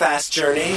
fast journey.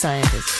scientist.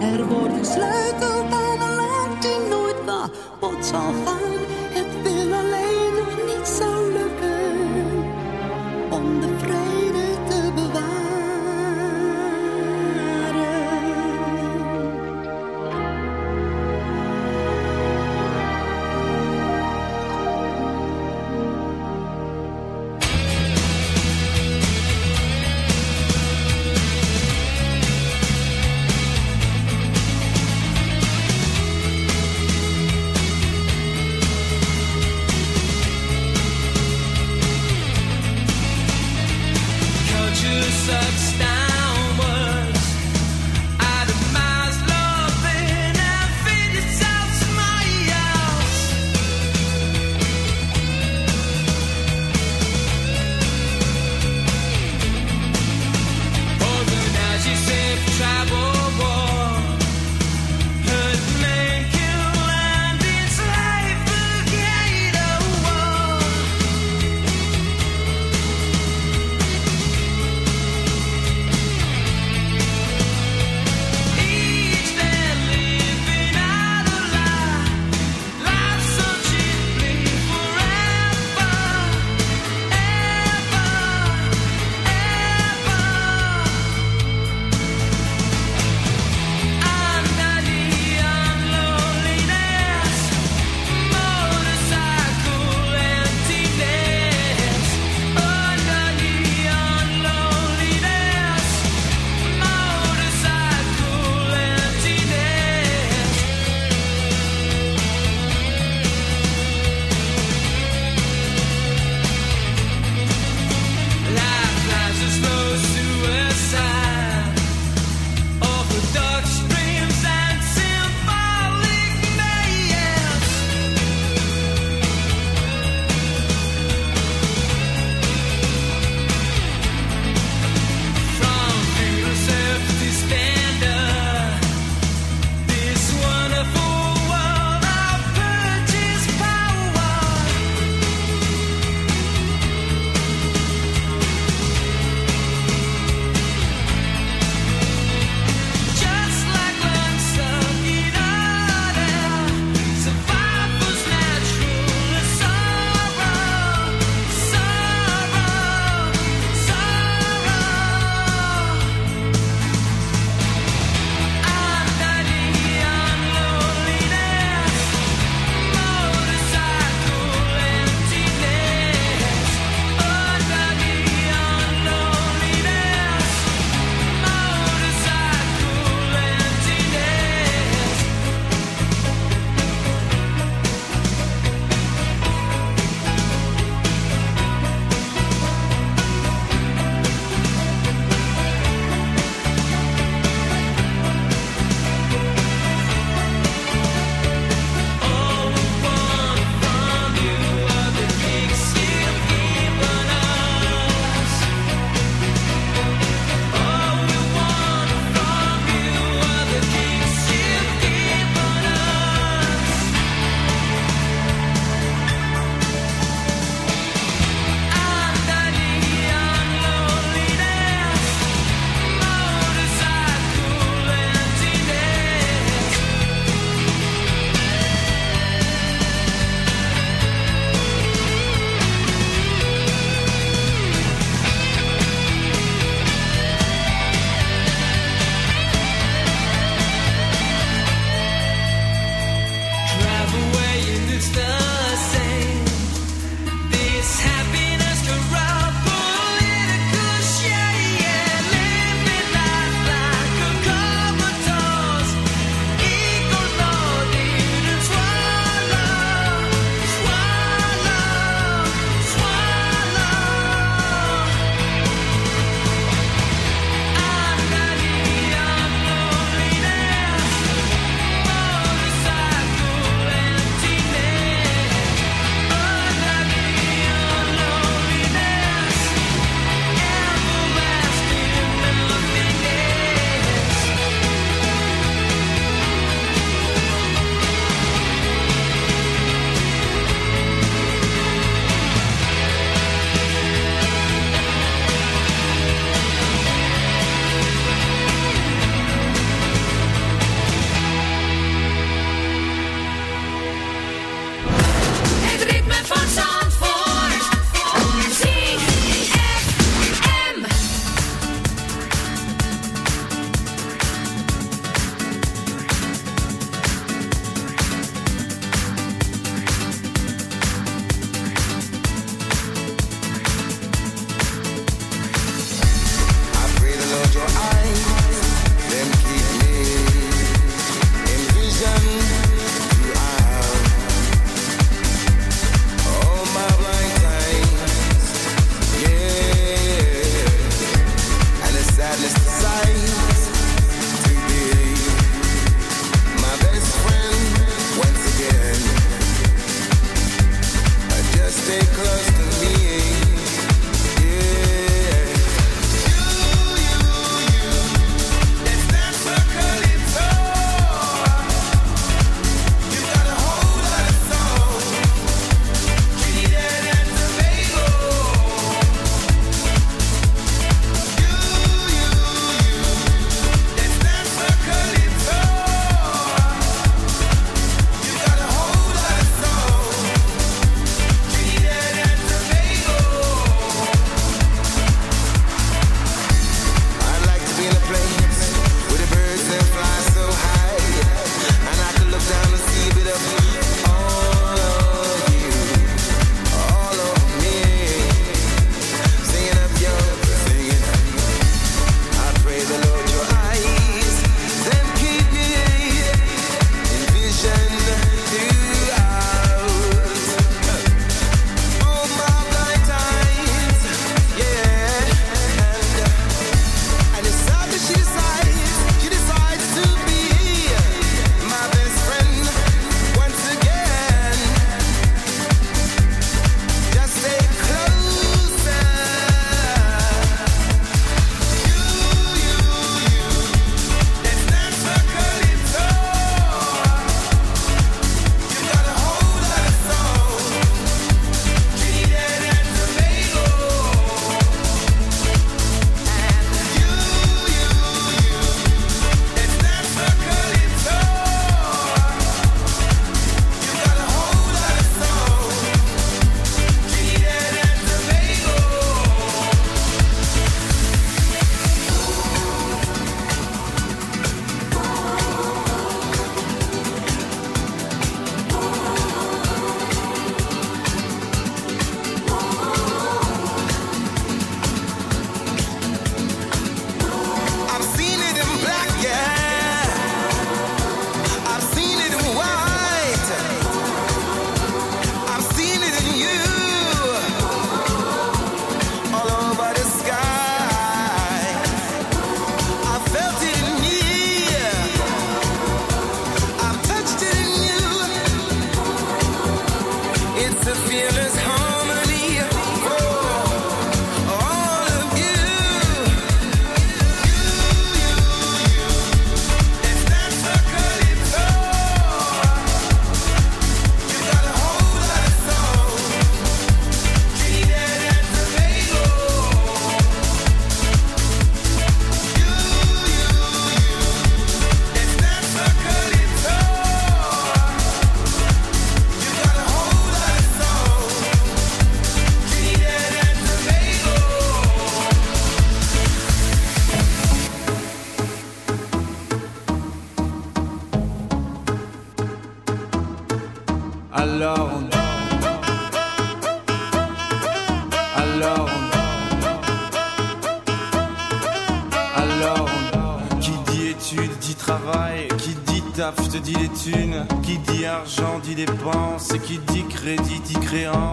Er wordt gesleuteld aan een land die nooit wat zal gaan.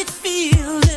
it feels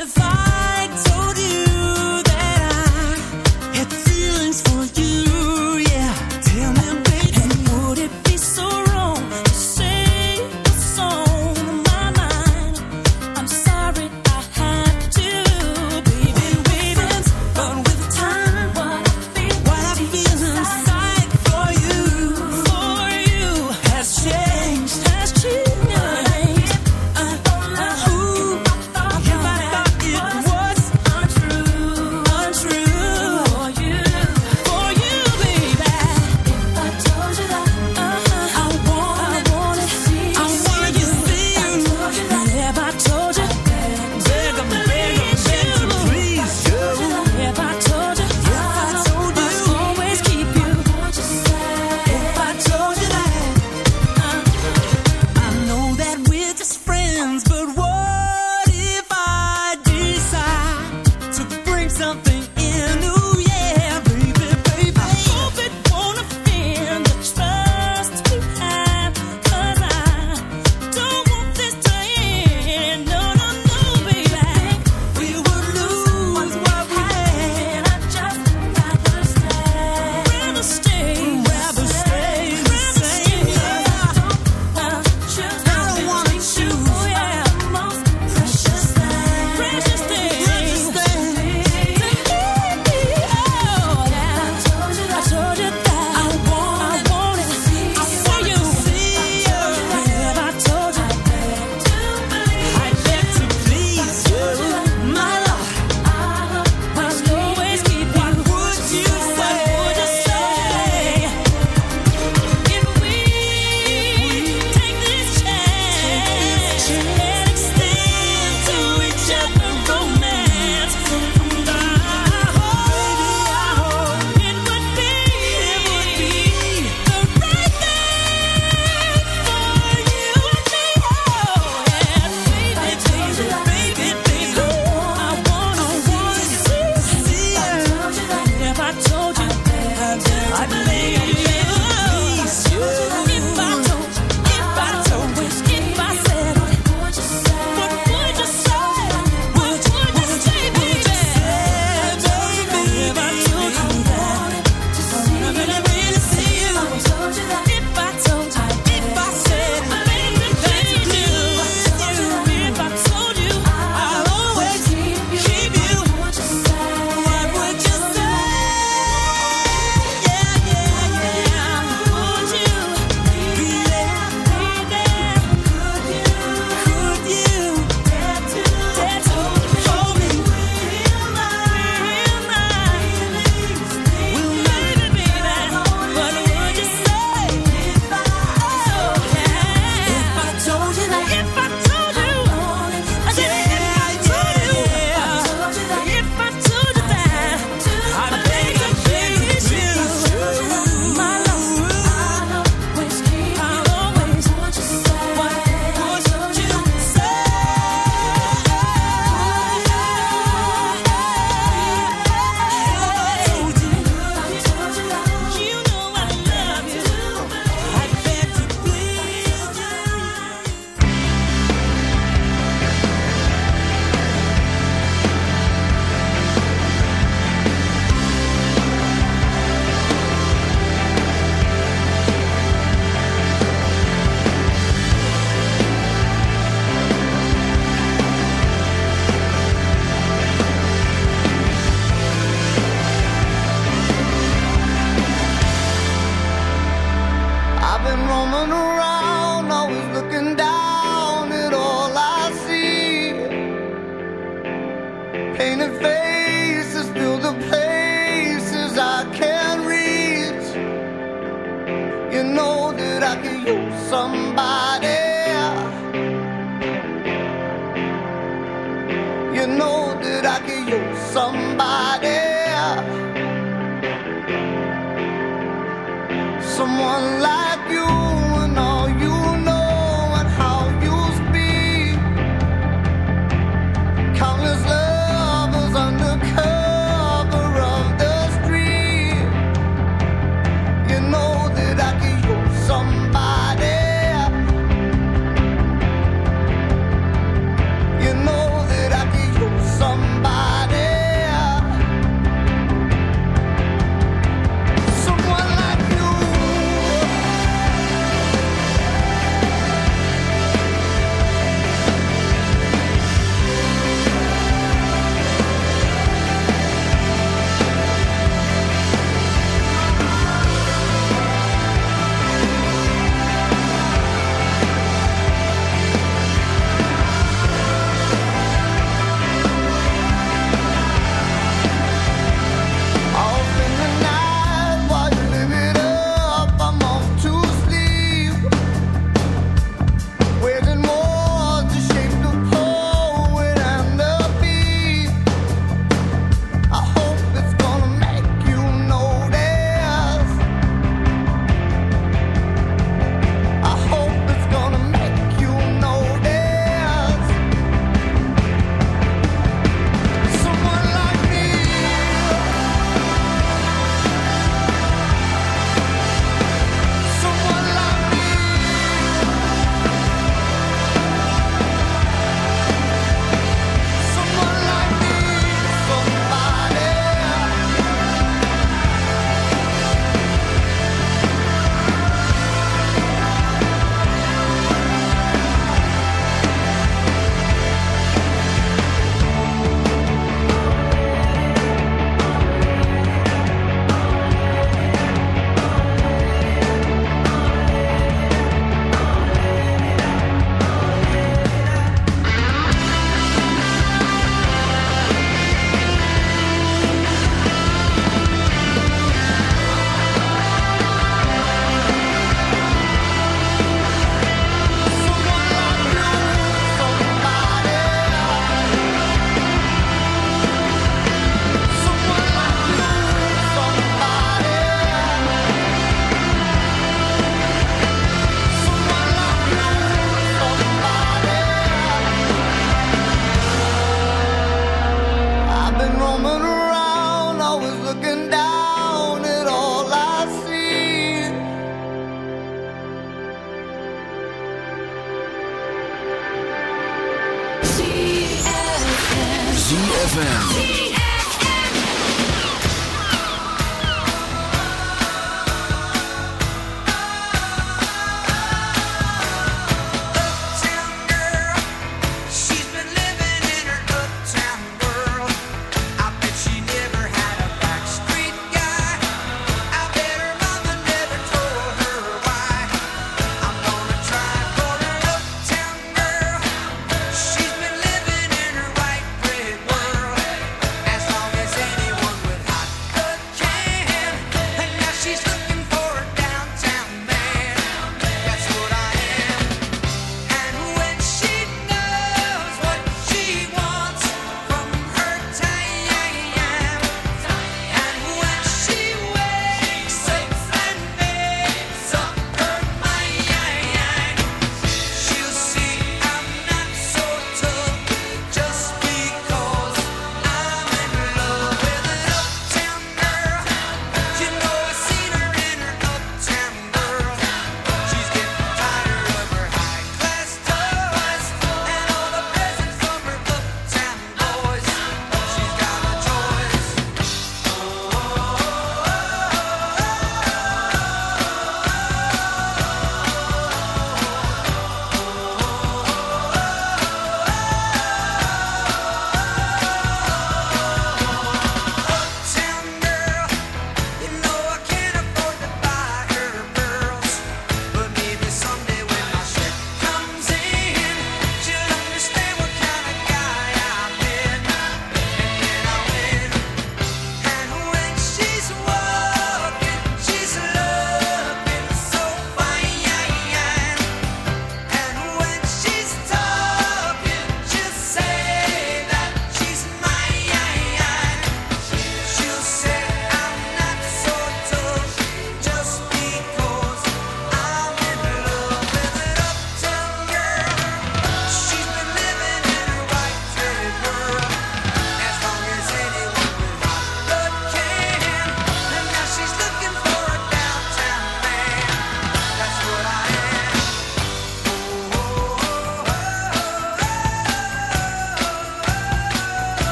ZFM.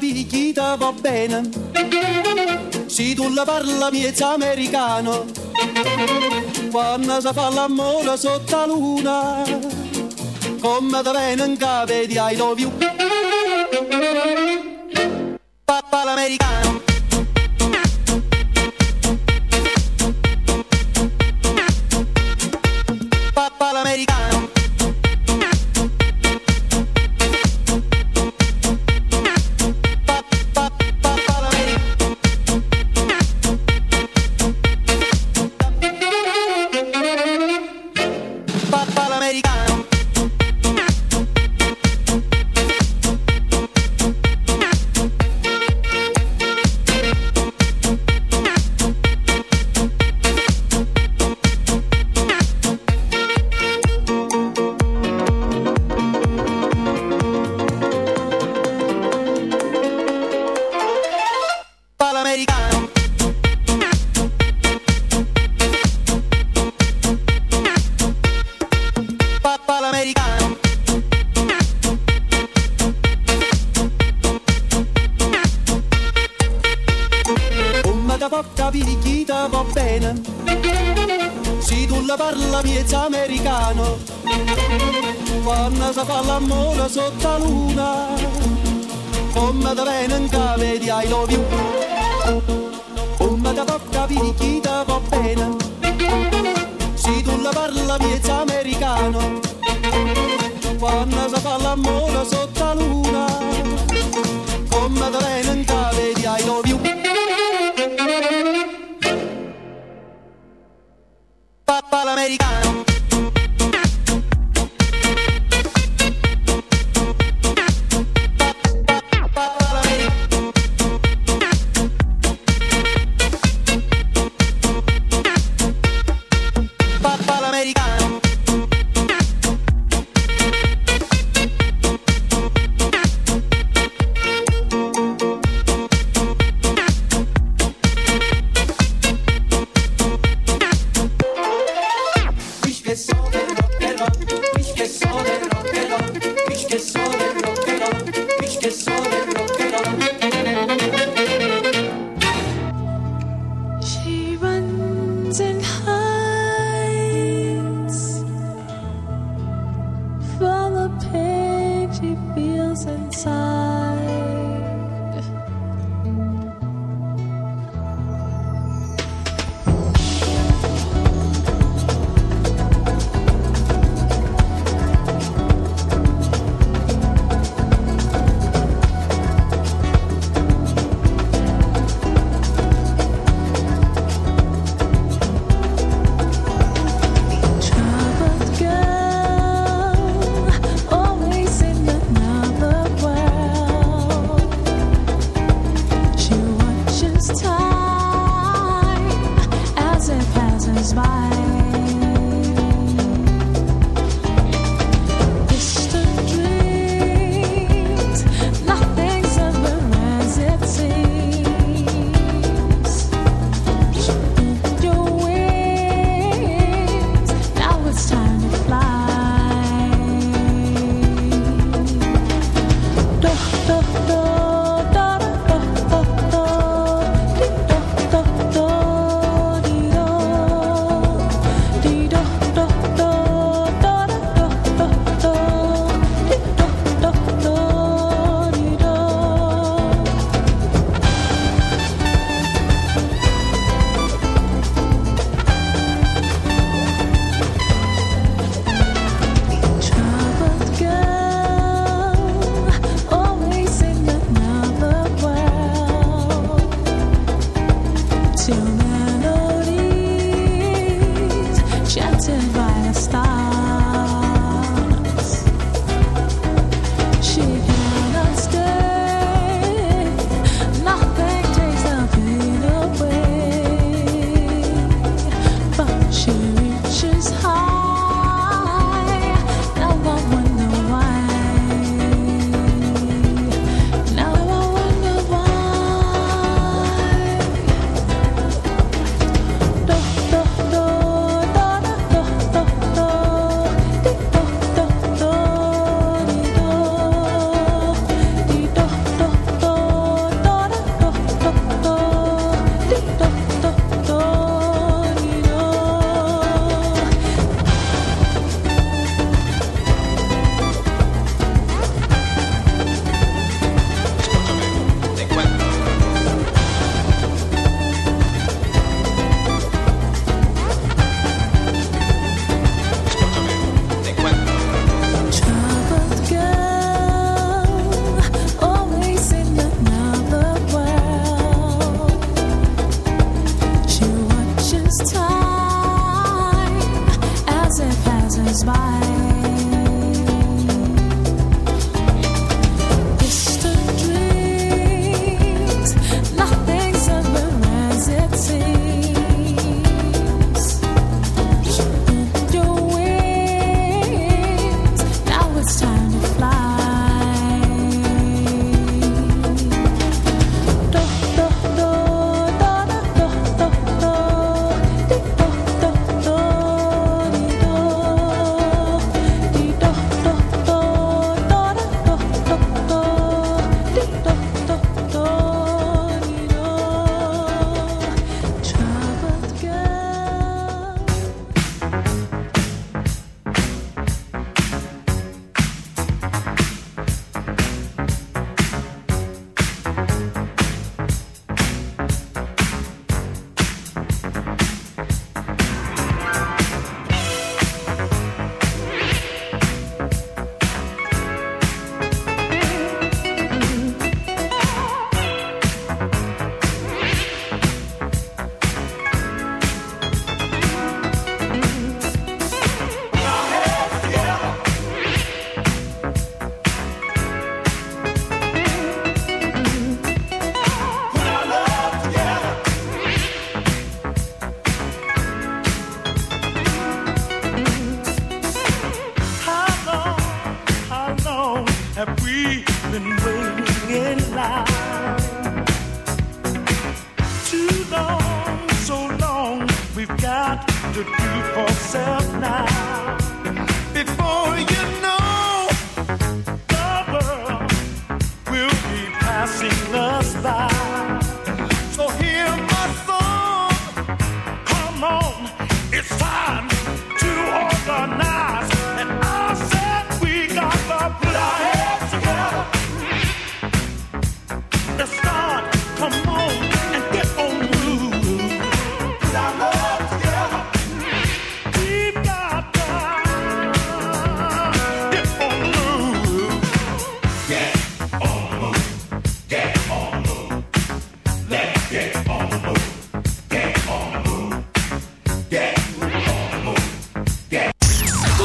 figliita va bene. Se tu la parla miezza americano, quando si fa l'amore sotto la luna, come da venen cave di I love you.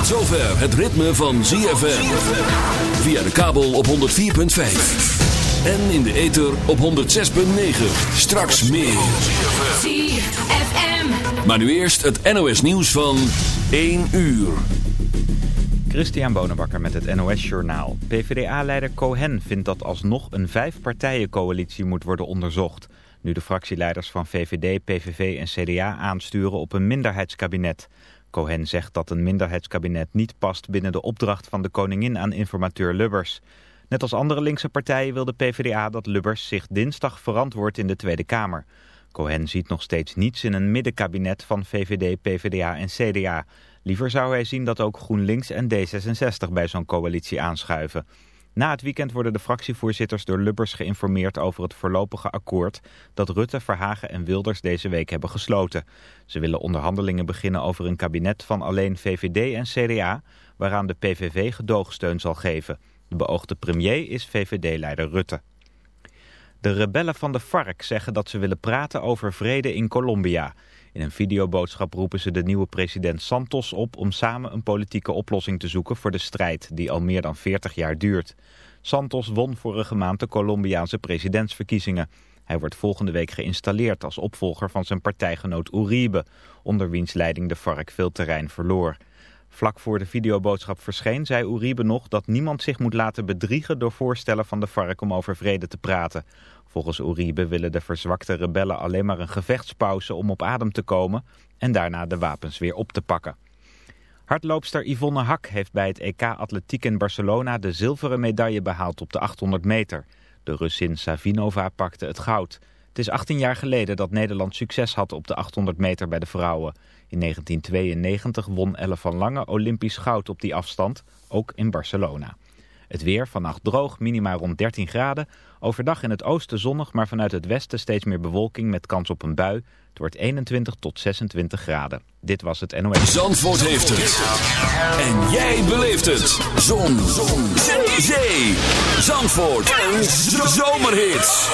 Tot zover het ritme van ZFM. Via de kabel op 104.5. En in de ether op 106.9. Straks meer. ZFM. Maar nu eerst het NOS nieuws van 1 uur. Christian Bonenbakker met het NOS Journaal. PvdA-leider Cohen vindt dat alsnog een vijfpartijencoalitie moet worden onderzocht. Nu de fractieleiders van VVD, PVV en CDA aansturen op een minderheidskabinet. Cohen zegt dat een minderheidskabinet niet past binnen de opdracht van de koningin aan informateur Lubbers. Net als andere linkse partijen wil de PvdA dat Lubbers zich dinsdag verantwoordt in de Tweede Kamer. Cohen ziet nog steeds niets in een middenkabinet van VVD, PvdA en CDA. Liever zou hij zien dat ook GroenLinks en D66 bij zo'n coalitie aanschuiven. Na het weekend worden de fractievoorzitters door Lubbers geïnformeerd over het voorlopige akkoord dat Rutte, Verhagen en Wilders deze week hebben gesloten. Ze willen onderhandelingen beginnen over een kabinet van alleen VVD en CDA, waaraan de PVV gedoogsteun zal geven. De beoogde premier is VVD-leider Rutte. De rebellen van de FARC zeggen dat ze willen praten over vrede in Colombia. In een videoboodschap roepen ze de nieuwe president Santos op om samen een politieke oplossing te zoeken voor de strijd die al meer dan 40 jaar duurt. Santos won vorige maand de Colombiaanse presidentsverkiezingen. Hij wordt volgende week geïnstalleerd als opvolger van zijn partijgenoot Uribe, onder wiens leiding de FARC veel terrein verloor. Vlak voor de videoboodschap verscheen zei Uribe nog dat niemand zich moet laten bedriegen door voorstellen van de FARC om over vrede te praten. Volgens Uribe willen de verzwakte rebellen alleen maar een gevechtspauze om op adem te komen en daarna de wapens weer op te pakken. Hardloopster Yvonne Hak heeft bij het EK Atletiek in Barcelona de zilveren medaille behaald op de 800 meter. De Russin Savinova pakte het goud. Het is 18 jaar geleden dat Nederland succes had op de 800 meter bij de vrouwen. In 1992 won Elle van Lange Olympisch goud op die afstand, ook in Barcelona. Het weer vannacht droog, minima rond 13 graden. Overdag in het oosten zonnig, maar vanuit het westen steeds meer bewolking met kans op een bui. Het wordt 21 tot 26 graden. Dit was het NOS. Zandvoort heeft het. En jij beleeft het. Zon. Zon. Zee. Zandvoort. Een zomerhit.